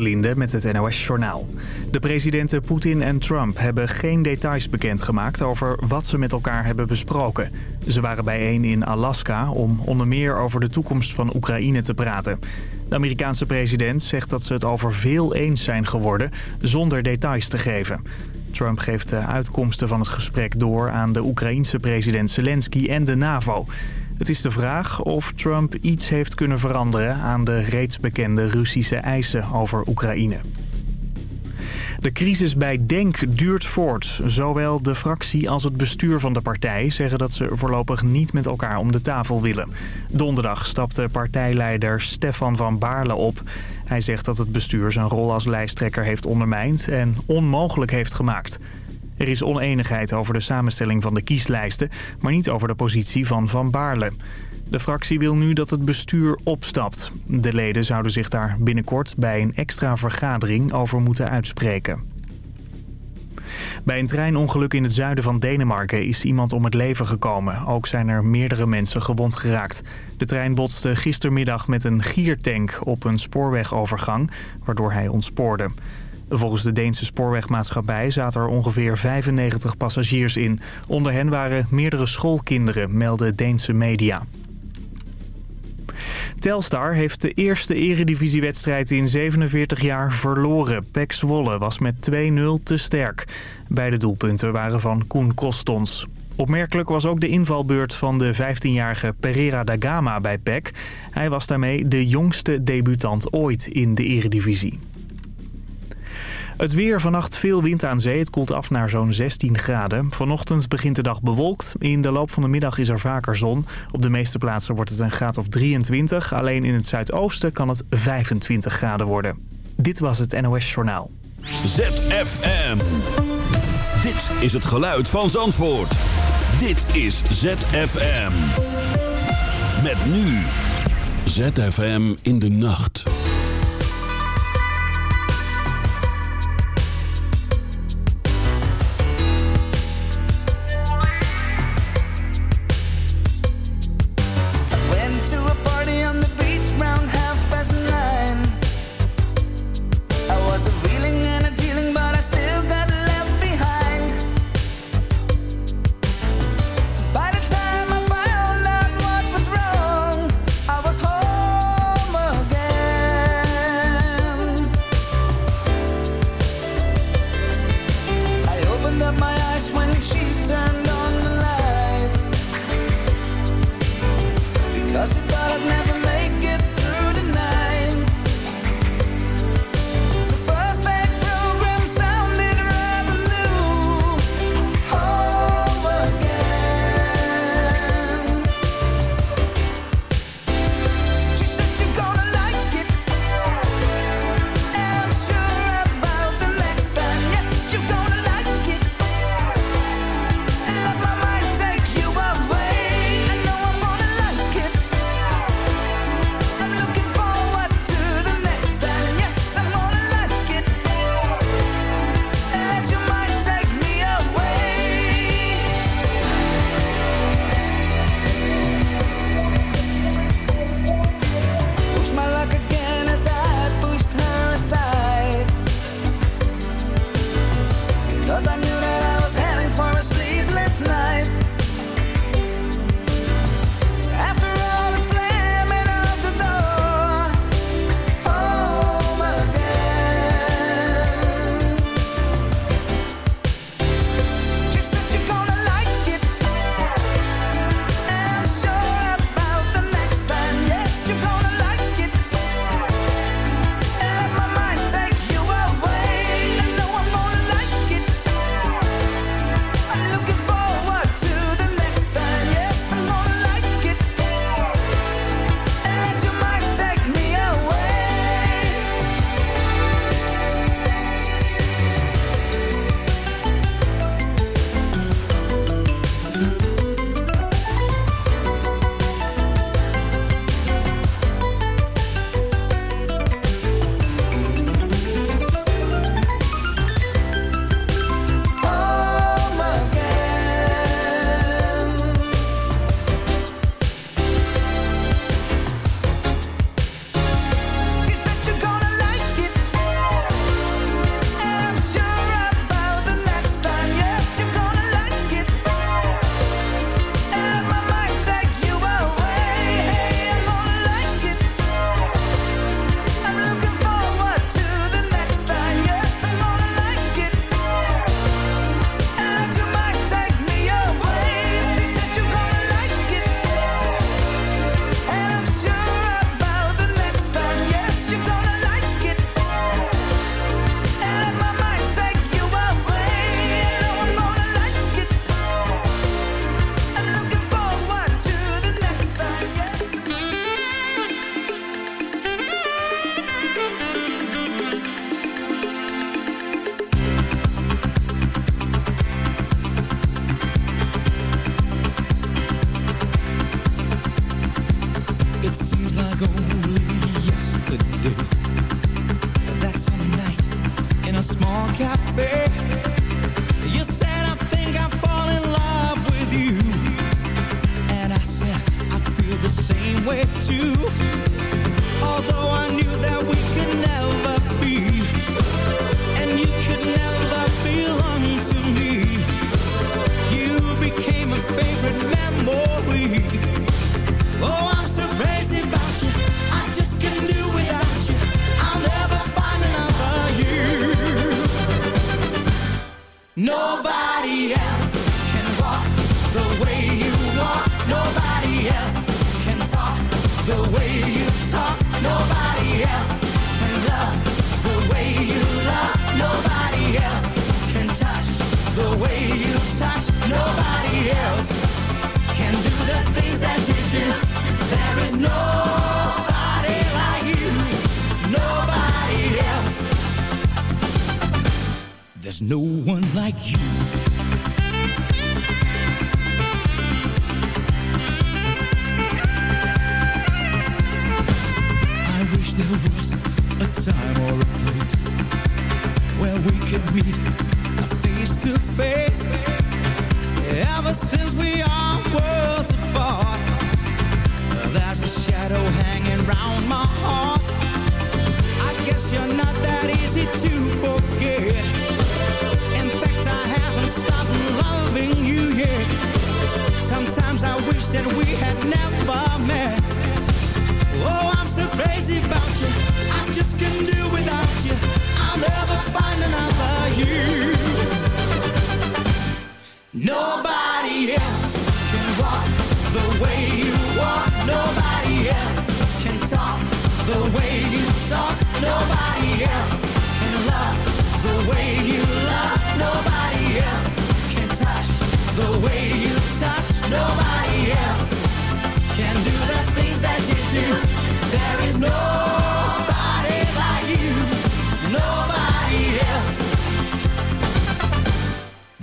Linde met het NOS-journaal. De presidenten Poetin en Trump hebben geen details bekendgemaakt over wat ze met elkaar hebben besproken. Ze waren bijeen in Alaska om onder meer over de toekomst van Oekraïne te praten. De Amerikaanse president zegt dat ze het over veel eens zijn geworden, zonder details te geven. Trump geeft de uitkomsten van het gesprek door aan de Oekraïense president Zelensky en de NAVO. Het is de vraag of Trump iets heeft kunnen veranderen aan de reeds bekende Russische eisen over Oekraïne. De crisis bij DENK duurt voort. Zowel de fractie als het bestuur van de partij zeggen dat ze voorlopig niet met elkaar om de tafel willen. Donderdag stapte partijleider Stefan van Baarle op. Hij zegt dat het bestuur zijn rol als lijsttrekker heeft ondermijnd en onmogelijk heeft gemaakt. Er is oneenigheid over de samenstelling van de kieslijsten, maar niet over de positie van Van Baarle. De fractie wil nu dat het bestuur opstapt. De leden zouden zich daar binnenkort bij een extra vergadering over moeten uitspreken. Bij een treinongeluk in het zuiden van Denemarken is iemand om het leven gekomen. Ook zijn er meerdere mensen gewond geraakt. De trein botste gistermiddag met een giertank op een spoorwegovergang, waardoor hij ontspoorde. Volgens de Deense spoorwegmaatschappij zaten er ongeveer 95 passagiers in. Onder hen waren meerdere schoolkinderen, melden Deense media. Telstar heeft de eerste eredivisiewedstrijd in 47 jaar verloren. PEC Zwolle was met 2-0 te sterk. Beide doelpunten waren van Koen Kostons. Opmerkelijk was ook de invalbeurt van de 15-jarige Pereira da Gama bij PEC. Hij was daarmee de jongste debutant ooit in de eredivisie. Het weer vannacht veel wind aan zee. Het koelt af naar zo'n 16 graden. Vanochtend begint de dag bewolkt. In de loop van de middag is er vaker zon. Op de meeste plaatsen wordt het een graad of 23. Alleen in het zuidoosten kan het 25 graden worden. Dit was het NOS Journaal. ZFM. Dit is het geluid van Zandvoort. Dit is ZFM. Met nu. ZFM in de nacht. yeah.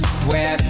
Sweat.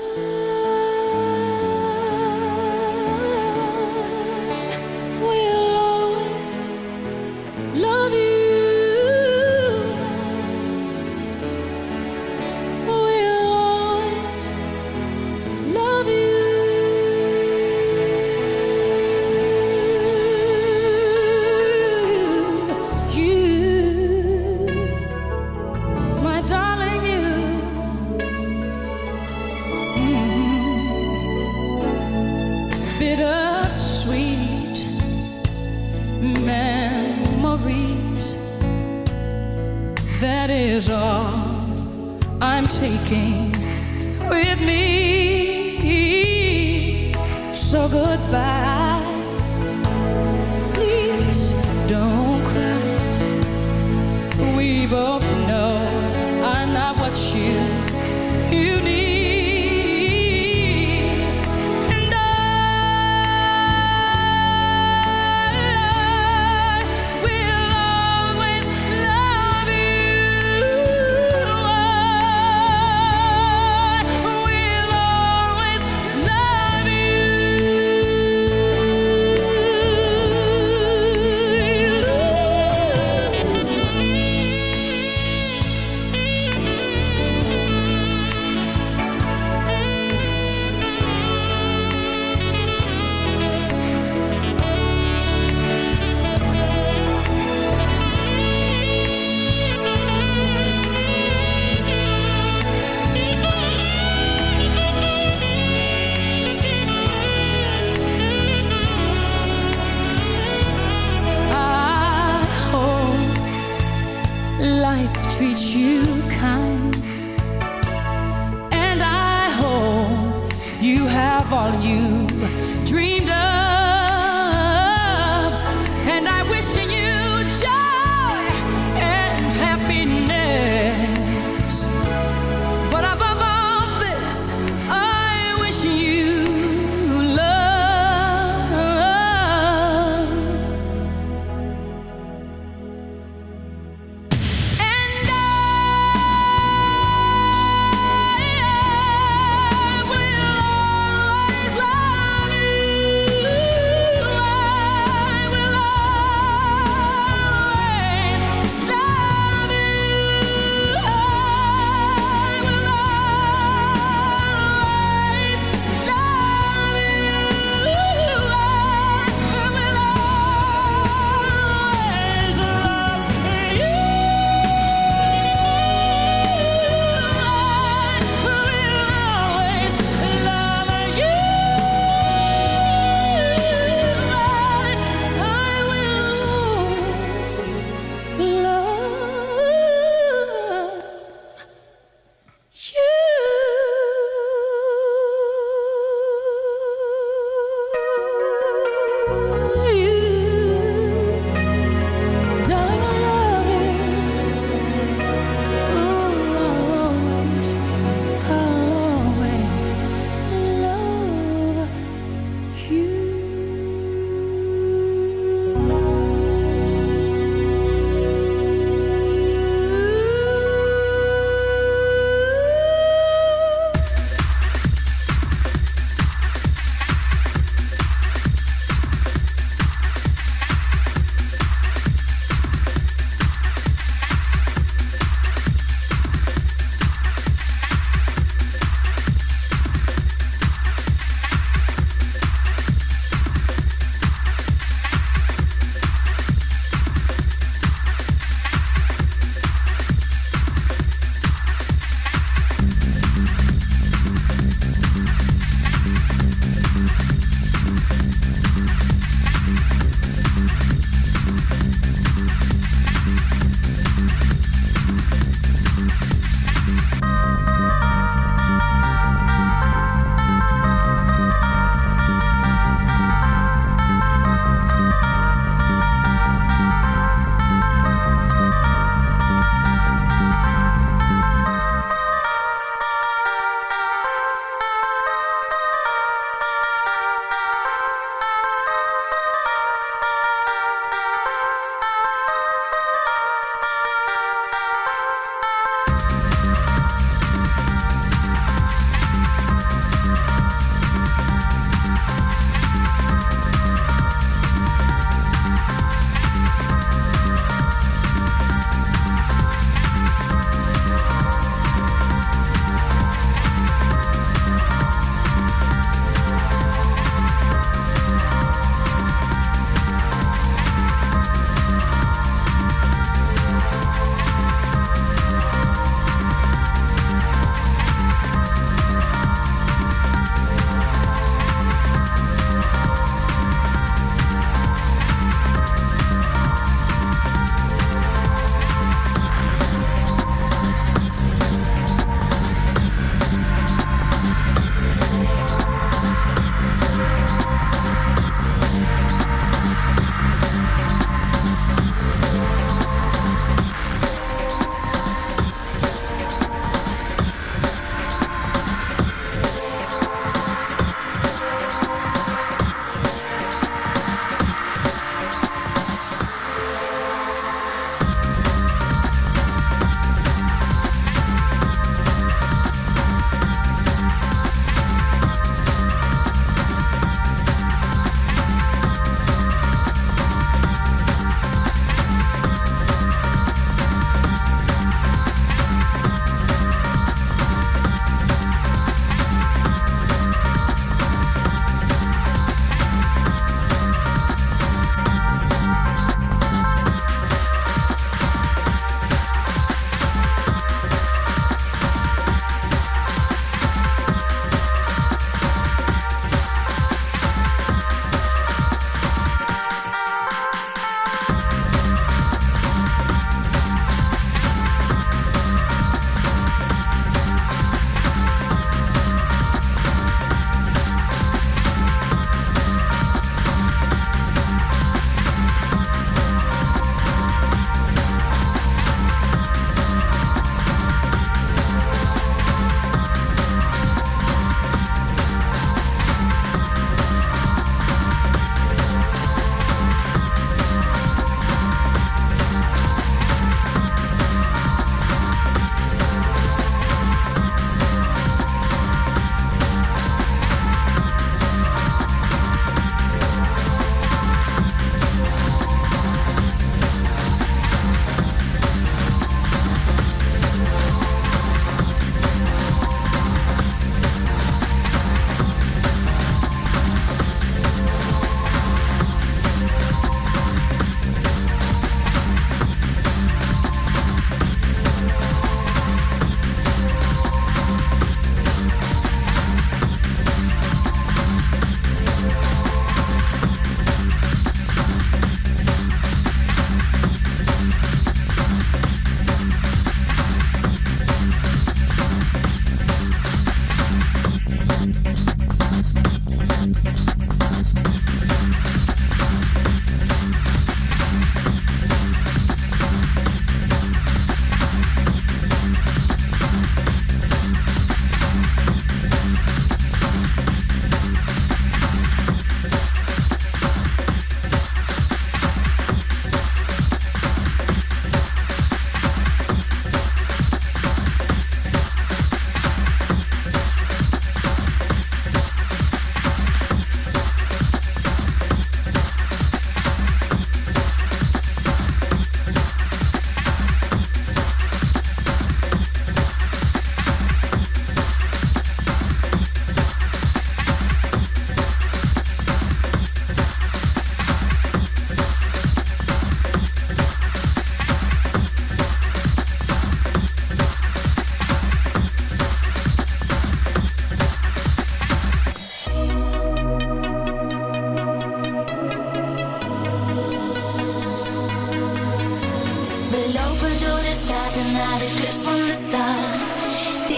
kind. And I hope you have all you dreamed of.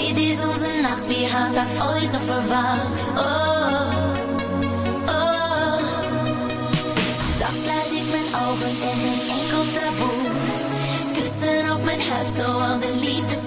Dit is onze nacht, wie had dat ooit nog verwacht? Oh, oh. Zacht sluit ik mijn ogen en geen enkel taboe. Kussen op mijn huid zoals een liefdestattoo.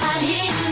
I hear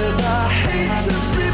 time I hate to sleep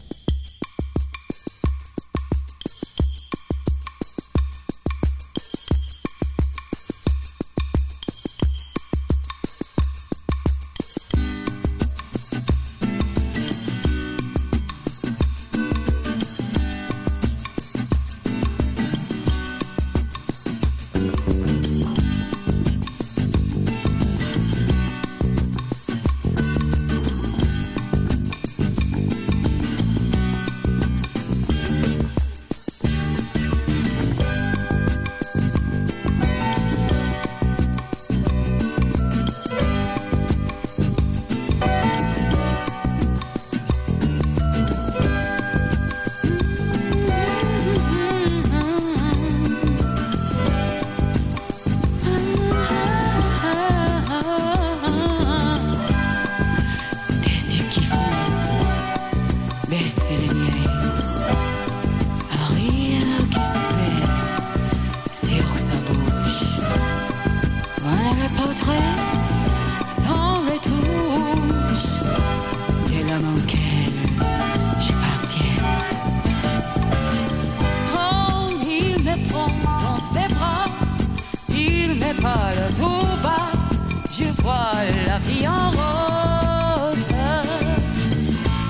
paradis en rose.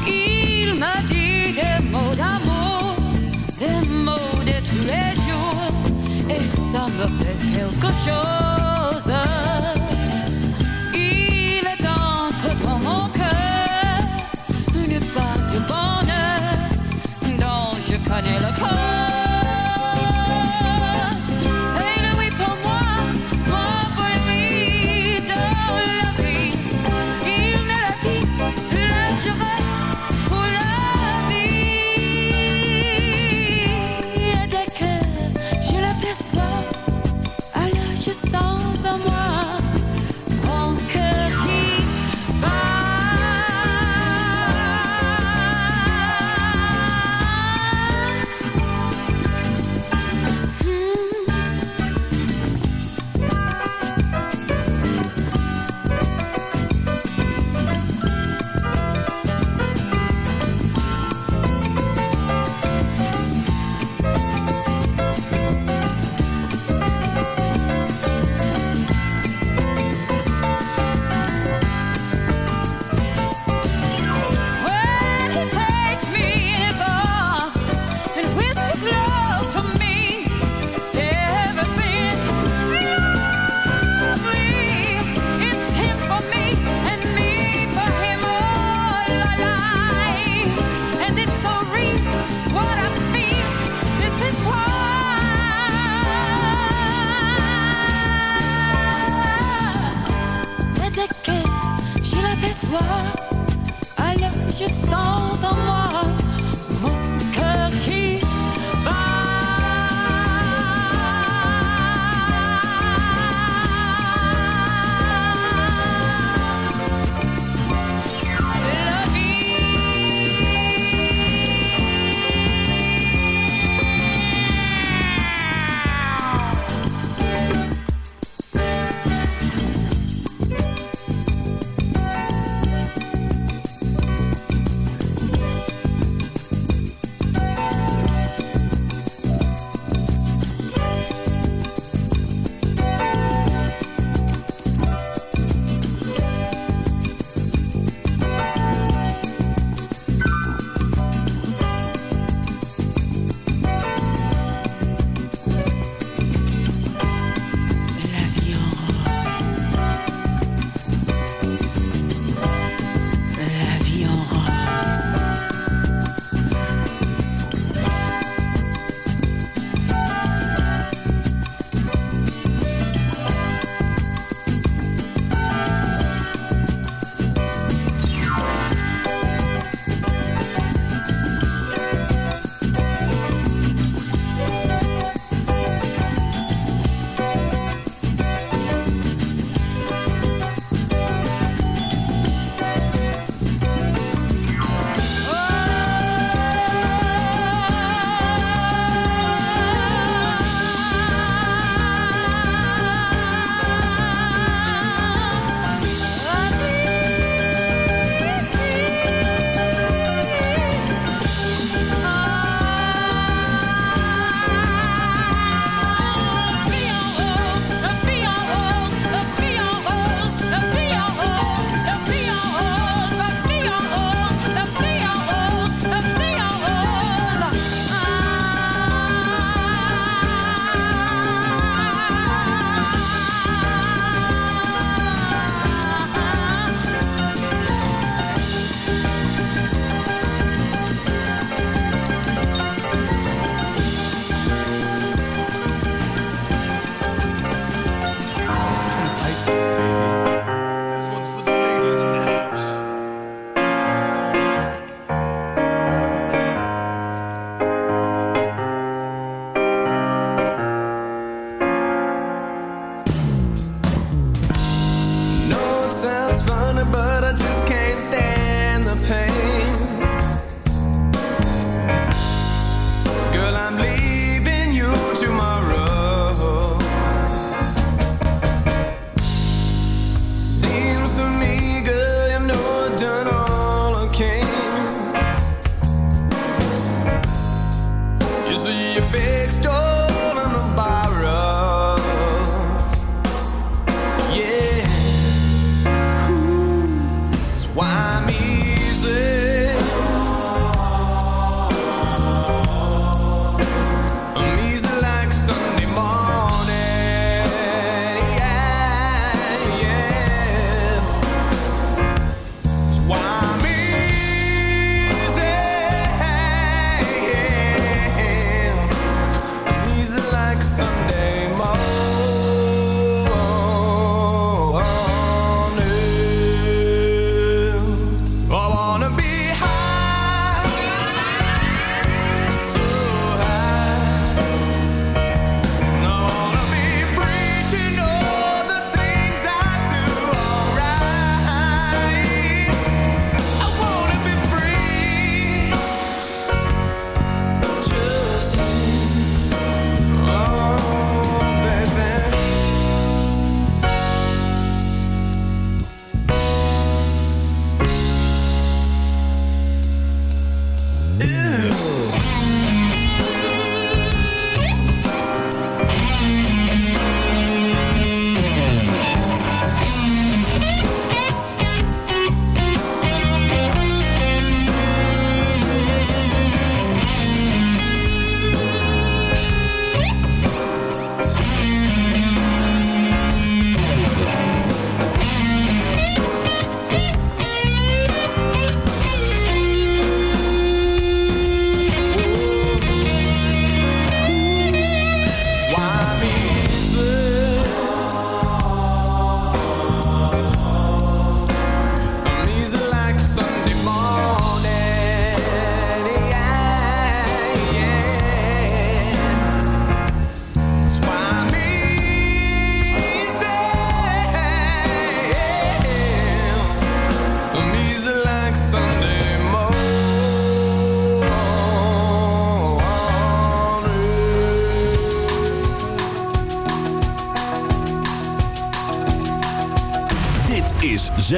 Il m'a dit des mots d'amour, des mots de tous les jours, et ça me fait quelque chose.